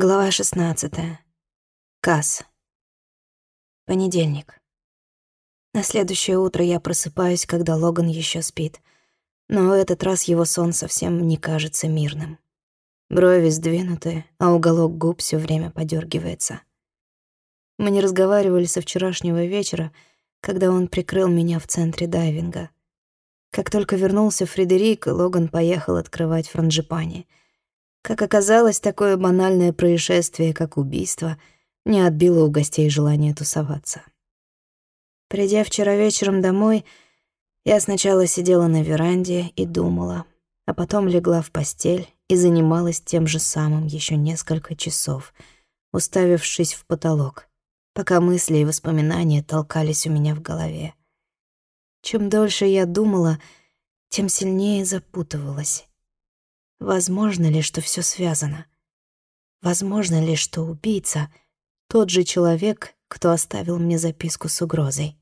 Глава 16. Касс. Понедельник. На следующее утро я просыпаюсь, когда Логан еще спит. Но в этот раз его сон совсем не кажется мирным. Брови сдвинуты, а уголок губ все время подергивается. Мы не разговаривали со вчерашнего вечера, когда он прикрыл меня в центре дайвинга. Как только вернулся Фредерик, Логан поехал открывать франжипани — как оказалось, такое банальное происшествие, как убийство, не отбило у гостей желание тусоваться. Придя вчера вечером домой, я сначала сидела на веранде и думала, а потом легла в постель и занималась тем же самым еще несколько часов, уставившись в потолок, пока мысли и воспоминания толкались у меня в голове. Чем дольше я думала, тем сильнее запутывалась. Возможно ли, что все связано? Возможно ли, что убийца — тот же человек, кто оставил мне записку с угрозой?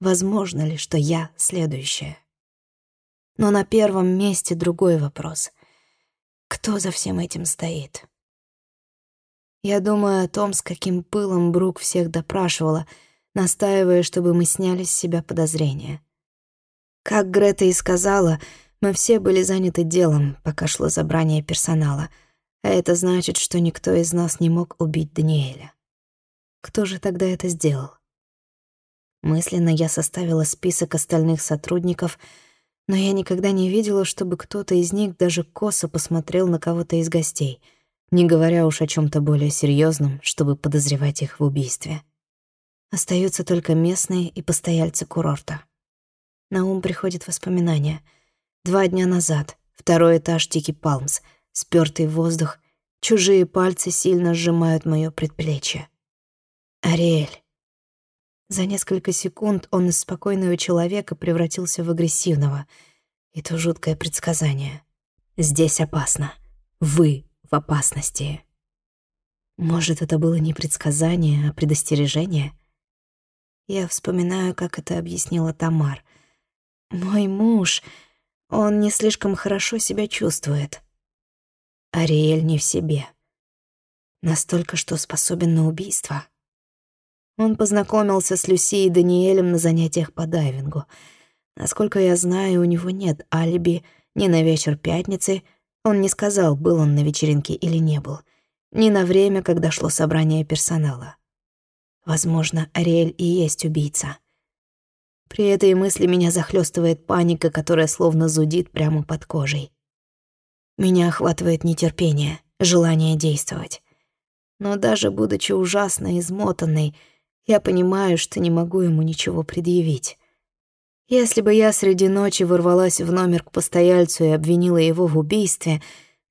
Возможно ли, что я следующая? Но на первом месте другой вопрос. Кто за всем этим стоит? Я думаю о том, с каким пылом Брук всех допрашивала, настаивая, чтобы мы сняли с себя подозрения. Как Грета и сказала — мы все были заняты делом, пока шло забрание персонала, а это значит, что никто из нас не мог убить Даниэля. Кто же тогда это сделал? Мысленно я составила список остальных сотрудников, но я никогда не видела, чтобы кто-то из них даже косо посмотрел на кого-то из гостей, не говоря уж о чем то более серьезном, чтобы подозревать их в убийстве. Остаются только местные и постояльцы курорта. На ум приходят воспоминания — Два дня назад. Второй этаж Тики Палмс. Спёртый воздух. Чужие пальцы сильно сжимают моё предплечье. Ариэль. За несколько секунд он из спокойного человека превратился в агрессивного. И то жуткое предсказание. Здесь опасно. Вы в опасности. Может, это было не предсказание, а предостережение? Я вспоминаю, как это объяснила Тамар. Мой муж он не слишком хорошо себя чувствует. Ариэль не в себе. Настолько, что способен на убийство. Он познакомился с Люси и Даниэлем на занятиях по дайвингу. Насколько я знаю, у него нет алиби ни на вечер пятницы, он не сказал, был он на вечеринке или не был, ни на время, когда шло собрание персонала. Возможно, Ариэль и есть убийца — при этой мысли меня захлестывает паника, которая словно зудит прямо под кожей. Меня охватывает нетерпение, желание действовать. Но даже будучи ужасно измотанной, я понимаю, что не могу ему ничего предъявить. Если бы я среди ночи ворвалась в номер к постояльцу и обвинила его в убийстве,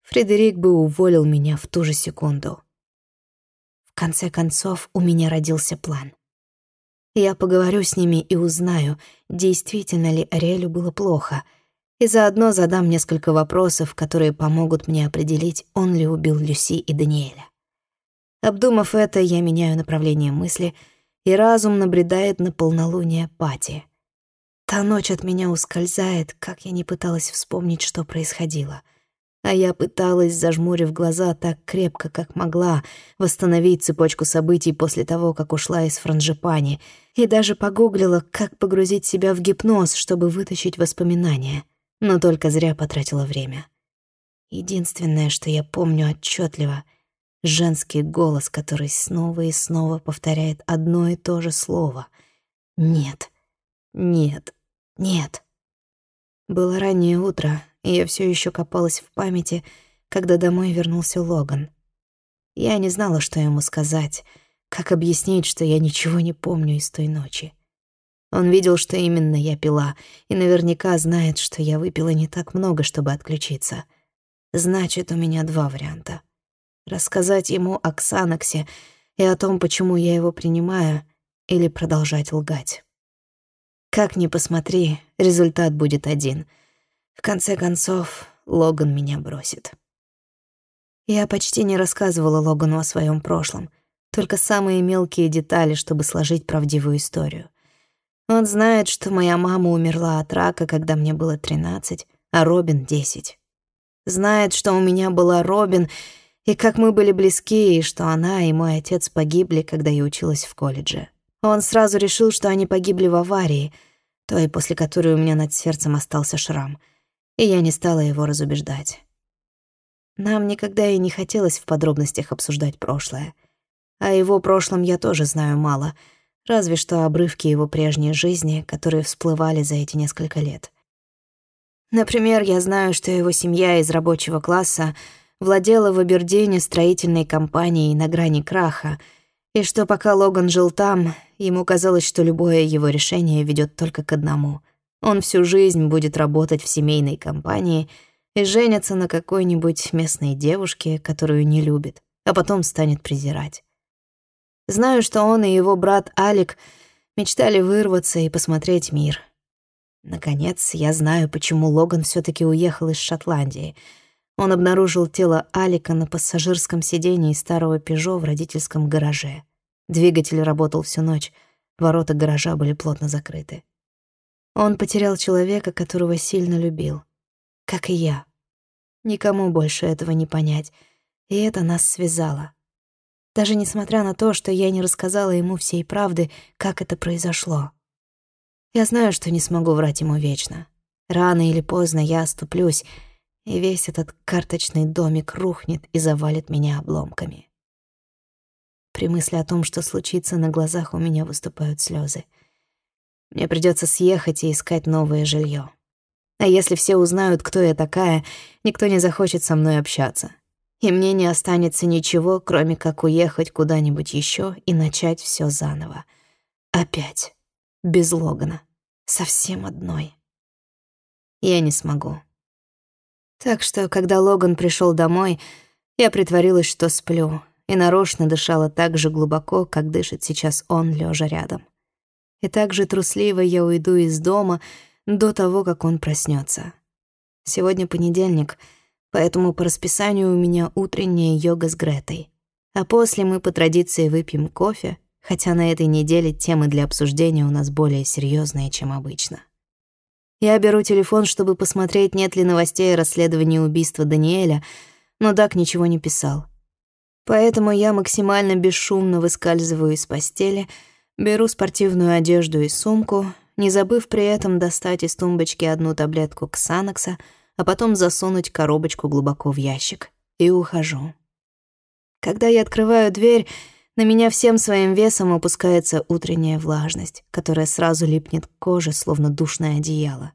Фредерик бы уволил меня в ту же секунду. В конце концов, у меня родился план. Я поговорю с ними и узнаю, действительно ли Ариэлю было плохо, и заодно задам несколько вопросов, которые помогут мне определить, он ли убил Люси и Даниэля. Обдумав это, я меняю направление мысли, и разум набредает на полнолуние Пати. Та ночь от меня ускользает, как я не пыталась вспомнить, что происходило — а я пыталась, зажмурив глаза так крепко, как могла, восстановить цепочку событий после того, как ушла из франжипани, и даже погуглила, как погрузить себя в гипноз, чтобы вытащить воспоминания, но только зря потратила время. Единственное, что я помню отчетливо, женский голос, который снова и снова повторяет одно и то же слово. «Нет, нет, нет». Было раннее утро, я все еще копалась в памяти, когда домой вернулся Логан. Я не знала, что ему сказать, как объяснить, что я ничего не помню из той ночи. Он видел, что именно я пила, и наверняка знает, что я выпила не так много, чтобы отключиться. Значит, у меня два варианта. Рассказать ему о Ксанаксе и о том, почему я его принимаю, или продолжать лгать. Как ни посмотри, результат будет один — в конце концов, Логан меня бросит. Я почти не рассказывала Логану о своем прошлом, только самые мелкие детали, чтобы сложить правдивую историю. Он знает, что моя мама умерла от рака, когда мне было 13, а Робин — 10. Знает, что у меня была Робин, И как мы были близки, и что она и мой отец погибли, когда я училась в колледже. Он сразу решил, что они погибли в аварии, той, после которой у меня над сердцем остался шрам, и я не стала его разубеждать. Нам никогда и не хотелось в подробностях обсуждать прошлое. О его прошлом я тоже знаю мало, разве что обрывки его прежней жизни, которые всплывали за эти несколько лет. Например, я знаю, что его семья из рабочего класса владела в Абердине строительной компанией на грани краха, и что пока Логан жил там, ему казалось, что любое его решение ведет только к одному. Он всю жизнь будет работать в семейной компании и женится на какой-нибудь местной девушке, которую не любит, а потом станет презирать. Знаю, что он и его брат Алик мечтали вырваться и посмотреть мир. Наконец, я знаю, почему Логан все таки уехал из Шотландии — он обнаружил тело Алика на пассажирском сидении старого «Пежо» в родительском гараже. Двигатель работал всю ночь, ворота гаража были плотно закрыты. Он потерял человека, которого сильно любил. Как и я. Никому больше этого не понять, и это нас связало. Даже несмотря на то, что я не рассказала ему всей правды, как это произошло. Я знаю, что не смогу врать ему вечно. Рано или поздно я оступлюсь, и весь этот карточный домик рухнет и завалит меня обломками. При мысли о том, что случится, на глазах у меня выступают слезы. Мне придется съехать и искать новое жилье. А если все узнают, кто я такая, никто не захочет со мной общаться. И мне не останется ничего, кроме как уехать куда-нибудь еще и начать все заново. Опять. Без Логана. Совсем одной. Я не смогу. Так что, когда Логан пришел домой, я притворилась, что сплю, и нарочно дышала так же глубоко, как дышит сейчас он, лежа рядом. И так же трусливо я уйду из дома до того, как он проснется. Сегодня понедельник, поэтому по расписанию у меня утренняя йога с Гретой. А после мы по традиции выпьем кофе, хотя на этой неделе темы для обсуждения у нас более серьезные, чем обычно. Я беру телефон, чтобы посмотреть, нет ли новостей о расследовании убийства Даниэля, но Дак ничего не писал. Поэтому я максимально бесшумно выскальзываю из постели, беру спортивную одежду и сумку, не забыв при этом достать из тумбочки одну таблетку Ксанокса, а потом засунуть коробочку глубоко в ящик, и ухожу. Когда я открываю дверь, на меня всем своим весом опускается утренняя влажность, которая сразу липнет к коже, словно душное одеяло.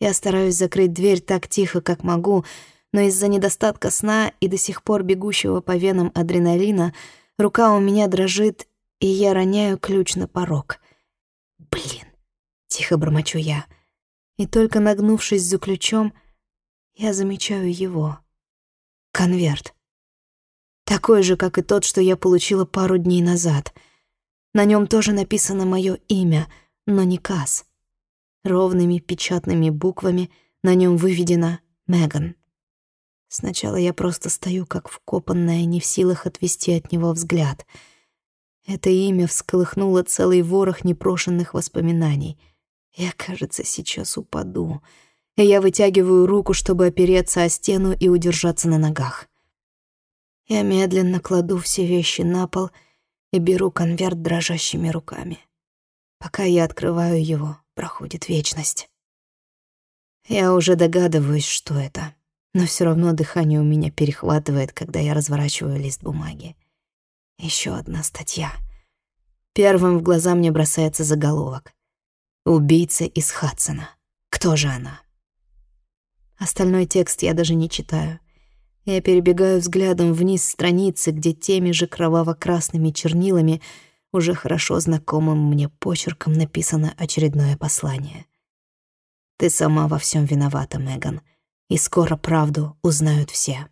Я стараюсь закрыть дверь так тихо, как могу, но из-за недостатка сна и до сих пор бегущего по венам адреналина рука у меня дрожит, и я роняю ключ на порог. «Блин!» — тихо бормочу я. И только нагнувшись за ключом, я замечаю его. Конверт. Такой же, как и тот, что я получила пару дней назад. На нем тоже написано мое имя, но не Кас. Ровными печатными буквами на нем выведено «Меган». Сначала я просто стою, как вкопанная, не в силах отвести от него взгляд. Это имя всколыхнуло целый ворох непрошенных воспоминаний. Я, кажется, сейчас упаду. Я вытягиваю руку, чтобы опереться о стену и удержаться на ногах. Я медленно кладу все вещи на пол и беру конверт дрожащими руками. Пока я открываю его, проходит вечность. Я уже догадываюсь, что это, но все равно дыхание у меня перехватывает, когда я разворачиваю лист бумаги. Еще одна статья. Первым в глаза мне бросается заголовок. «Убийца из Хадсона. Кто же она?» Остальной текст я даже не читаю. Я перебегаю взглядом вниз страницы, где теми же кроваво-красными чернилами, уже хорошо знакомым мне почерком написано очередное послание. «Ты сама во всем виновата, Меган, и скоро правду узнают все».